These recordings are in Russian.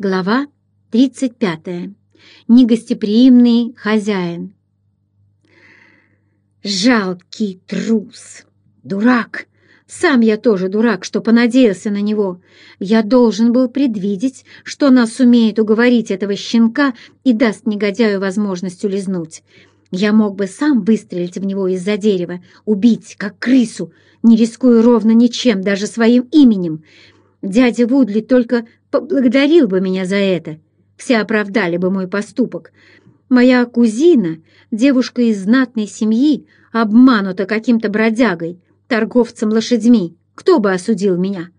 Глава 35. Негостеприимный хозяин. Жалкий трус, дурак. Сам я тоже дурак, что понадеялся на него. Я должен был предвидеть, что она сумеет уговорить этого щенка и даст негодяю возможность улизнуть. Я мог бы сам выстрелить в него из-за дерева, убить, как крысу, не рискуя ровно ничем, даже своим именем. Дядя Вудли только поблагодарил бы меня за это. Все оправдали бы мой поступок. Моя кузина, девушка из знатной семьи, обманута каким-то бродягой, торговцем лошадьми. Кто бы осудил меня?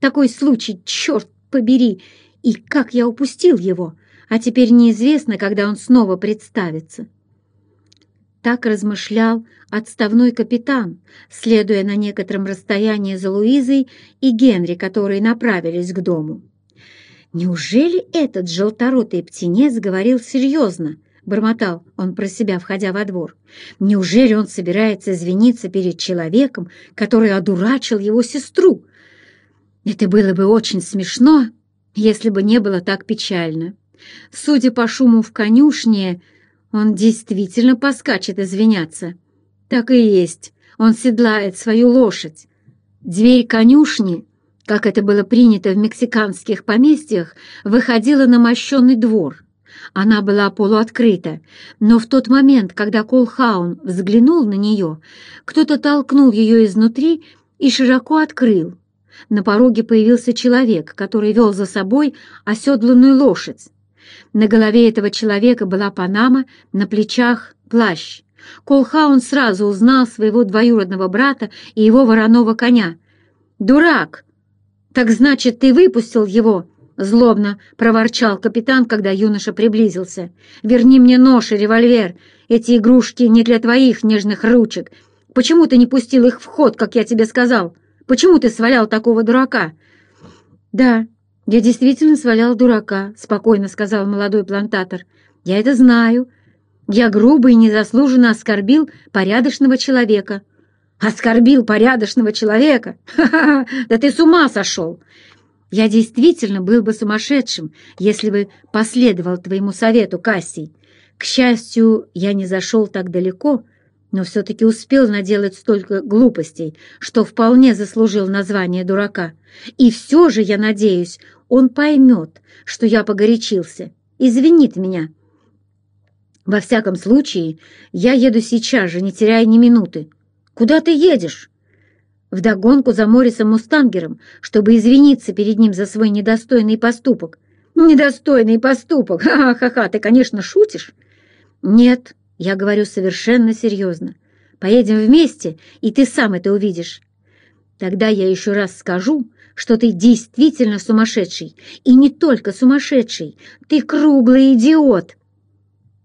Такой случай, черт побери! И как я упустил его! А теперь неизвестно, когда он снова представится. Так размышлял отставной капитан, следуя на некотором расстоянии за Луизой и Генри, которые направились к дому. «Неужели этот желторотый птенец говорил серьезно?» — бормотал он про себя, входя во двор. «Неужели он собирается извиниться перед человеком, который одурачил его сестру? Это было бы очень смешно, если бы не было так печально. Судя по шуму в конюшне, он действительно поскачет извиняться. Так и есть, он седлает свою лошадь. Дверь конюшни, как это было принято в мексиканских поместьях, выходила на мощенный двор. Она была полуоткрыта, но в тот момент, когда Колхаун взглянул на нее, кто-то толкнул ее изнутри и широко открыл. На пороге появился человек, который вел за собой оседланную лошадь. На голове этого человека была панама, на плечах плащ. Колхаун сразу узнал своего двоюродного брата и его вороного коня. «Дурак!» «Так значит, ты выпустил его?» — злобно проворчал капитан, когда юноша приблизился. «Верни мне нож и револьвер. Эти игрушки не для твоих нежных ручек. Почему ты не пустил их в ход, как я тебе сказал? Почему ты свалял такого дурака?» «Да, я действительно свалял дурака», — спокойно сказал молодой плантатор. «Я это знаю. Я грубо и незаслуженно оскорбил порядочного человека». «Оскорбил порядочного человека? Ха-ха! Да ты с ума сошел!» «Я действительно был бы сумасшедшим, если бы последовал твоему совету, Кассий. К счастью, я не зашел так далеко, но все-таки успел наделать столько глупостей, что вполне заслужил название дурака. И все же, я надеюсь, он поймет, что я погорячился, извинит меня. Во всяком случае, я еду сейчас же, не теряя ни минуты. Куда ты едешь?» «Вдогонку за Морисом Мустангером, чтобы извиниться перед ним за свой недостойный поступок». «Недостойный поступок! Ха-ха-ха! Ты, конечно, шутишь?» «Нет, я говорю совершенно серьезно. Поедем вместе, и ты сам это увидишь. Тогда я еще раз скажу, что ты действительно сумасшедший. И не только сумасшедший, ты круглый идиот.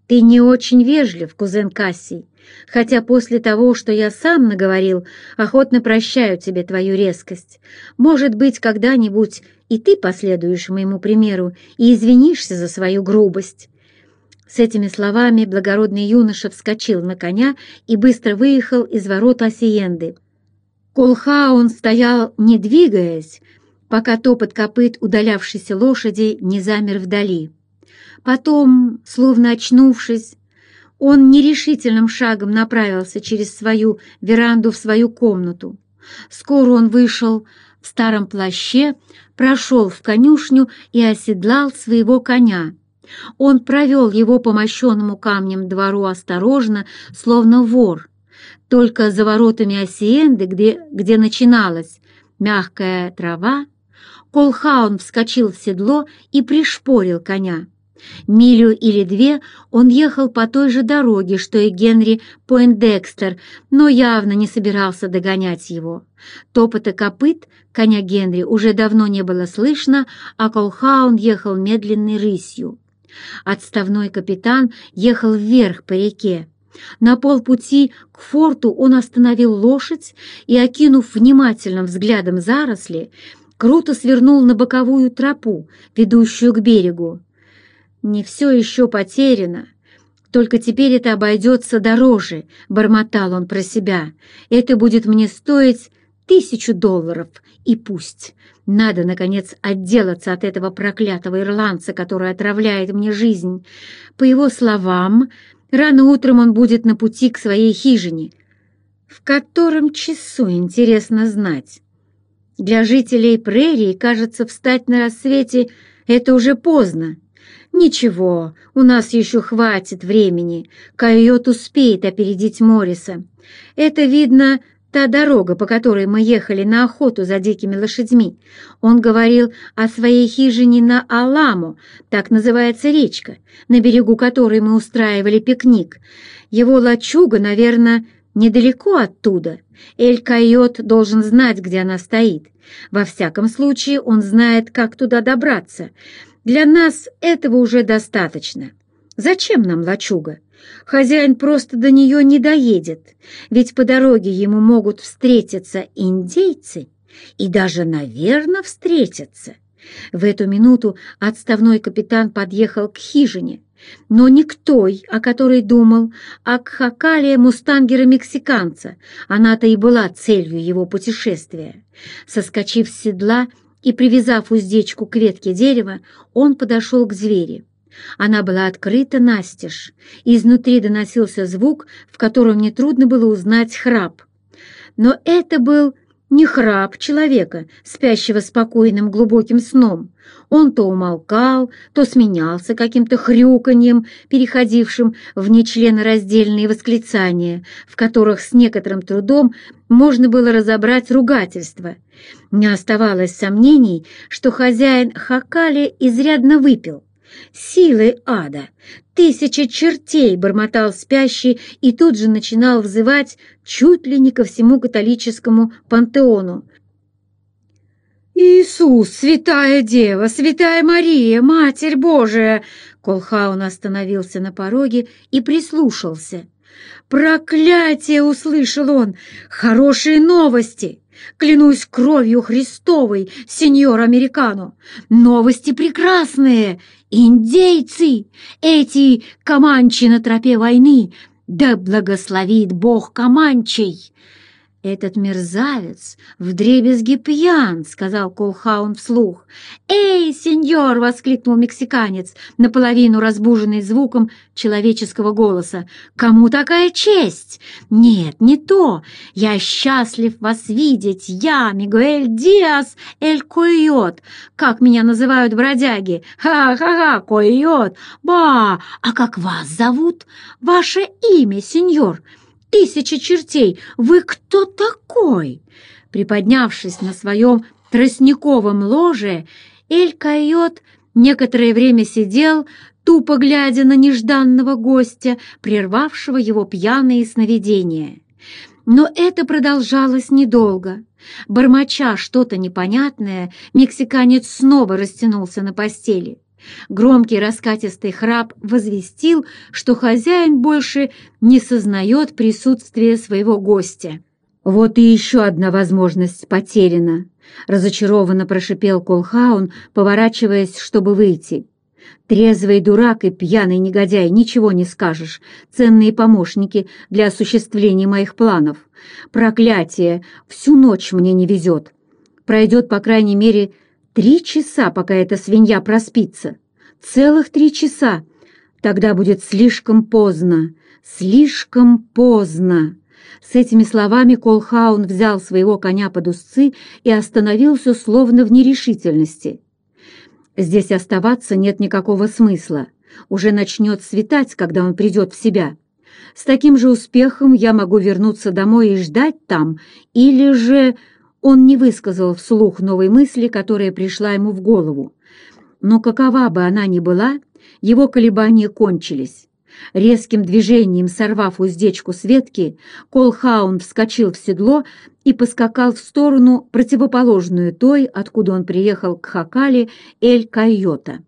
Ты не очень вежлив, кузен Кассий хотя после того, что я сам наговорил, охотно прощаю тебе твою резкость. Может быть, когда-нибудь и ты последуешь моему примеру и извинишься за свою грубость». С этими словами благородный юноша вскочил на коня и быстро выехал из ворот Осиенды. Колхаун стоял, не двигаясь, пока топот копыт удалявшейся лошади не замер вдали. Потом, словно очнувшись, он нерешительным шагом направился через свою веранду в свою комнату. Скоро он вышел в старом плаще, прошел в конюшню и оседлал своего коня. Он провел его по мощенному камнем двору осторожно, словно вор. Только за воротами осиенды, где, где начиналась мягкая трава, Колхаун вскочил в седло и пришпорил коня. Милю или две он ехал по той же дороге, что и Генри Пойндекстер, но явно не собирался догонять его. Топота копыт коня Генри уже давно не было слышно, а Колхаун ехал медленной рысью. Отставной капитан ехал вверх по реке. На полпути к форту он остановил лошадь и, окинув внимательным взглядом заросли, круто свернул на боковую тропу, ведущую к берегу. «Не все еще потеряно. Только теперь это обойдется дороже», — бормотал он про себя. «Это будет мне стоить Тысячу долларов и пусть. Надо, наконец, отделаться от этого проклятого ирландца, который отравляет мне жизнь. По его словам, рано утром он будет на пути к своей хижине. В котором часу, интересно знать. Для жителей прерии, кажется, встать на рассвете — это уже поздно. Ничего, у нас еще хватит времени. Койот успеет опередить Морриса. Это видно Та дорога, по которой мы ехали на охоту за дикими лошадьми. Он говорил о своей хижине на Аламу, так называется речка, на берегу которой мы устраивали пикник. Его лачуга, наверное, недалеко оттуда. Эль-Койот должен знать, где она стоит. Во всяком случае, он знает, как туда добраться. Для нас этого уже достаточно. Зачем нам лачуга? Хозяин просто до нее не доедет, ведь по дороге ему могут встретиться индейцы и даже, наверное, встретятся. В эту минуту отставной капитан подъехал к хижине, но не к той, о которой думал, а к Хакале мустангера-мексиканца. Она-то и была целью его путешествия. Соскочив с седла и привязав уздечку к ветке дерева, он подошел к звери. Она была открыта настежь, и изнутри доносился звук, в котором нетрудно было узнать храп. Но это был не храп человека, спящего спокойным глубоким сном. Он то умолкал, то сменялся каким-то хрюканьем, переходившим в нечленораздельные восклицания, в которых с некоторым трудом можно было разобрать ругательство. Не оставалось сомнений, что хозяин Хакали изрядно выпил. Силы ада! Тысяча чертей!» — бормотал спящий и тут же начинал взывать чуть ли не ко всему католическому пантеону. «Иисус, святая дева, святая Мария, Матерь Божия!» Колхаун остановился на пороге и прислушался. «Проклятие!» — услышал он. «Хорошие новости!» Клянусь кровью Христовой, сеньор Американо, новости прекрасные, индейцы, эти команчи на тропе войны, да благословит Бог команчей. «Этот мерзавец вдребезги пьян», — сказал Колхаун вслух. «Эй, сеньор!» — воскликнул мексиканец, наполовину разбуженный звуком человеческого голоса. «Кому такая честь?» «Нет, не то. Я счастлив вас видеть. Я, Мигуэль Диас Эль Койот. Как меня называют бродяги? Ха-ха-ха, Койот. Ба! А как вас зовут? Ваше имя, сеньор?» Тысячи чертей! Вы кто такой?» Приподнявшись на своем тростниковом ложе, Эль-Койот некоторое время сидел, тупо глядя на нежданного гостя, прервавшего его пьяные сновидения. Но это продолжалось недолго. Бормоча что-то непонятное, мексиканец снова растянулся на постели. Громкий раскатистый храп возвестил, что хозяин больше не сознает присутствия своего гостя. «Вот и еще одна возможность потеряна», — разочарованно прошипел Колхаун, поворачиваясь, чтобы выйти. «Трезвый дурак и пьяный негодяй, ничего не скажешь. Ценные помощники для осуществления моих планов. Проклятие! Всю ночь мне не везет. Пройдет, по крайней мере, Три часа, пока эта свинья проспится. Целых три часа. Тогда будет слишком поздно. Слишком поздно. С этими словами Колхаун взял своего коня под узцы и остановился словно в нерешительности. Здесь оставаться нет никакого смысла. Уже начнет светать, когда он придет в себя. С таким же успехом я могу вернуться домой и ждать там, или же он не высказал вслух новой мысли, которая пришла ему в голову. Но какова бы она ни была, его колебания кончились. Резким движением сорвав уздечку с ветки, Колхаун вскочил в седло и поскакал в сторону, противоположную той, откуда он приехал к Хакале Эль-Койота.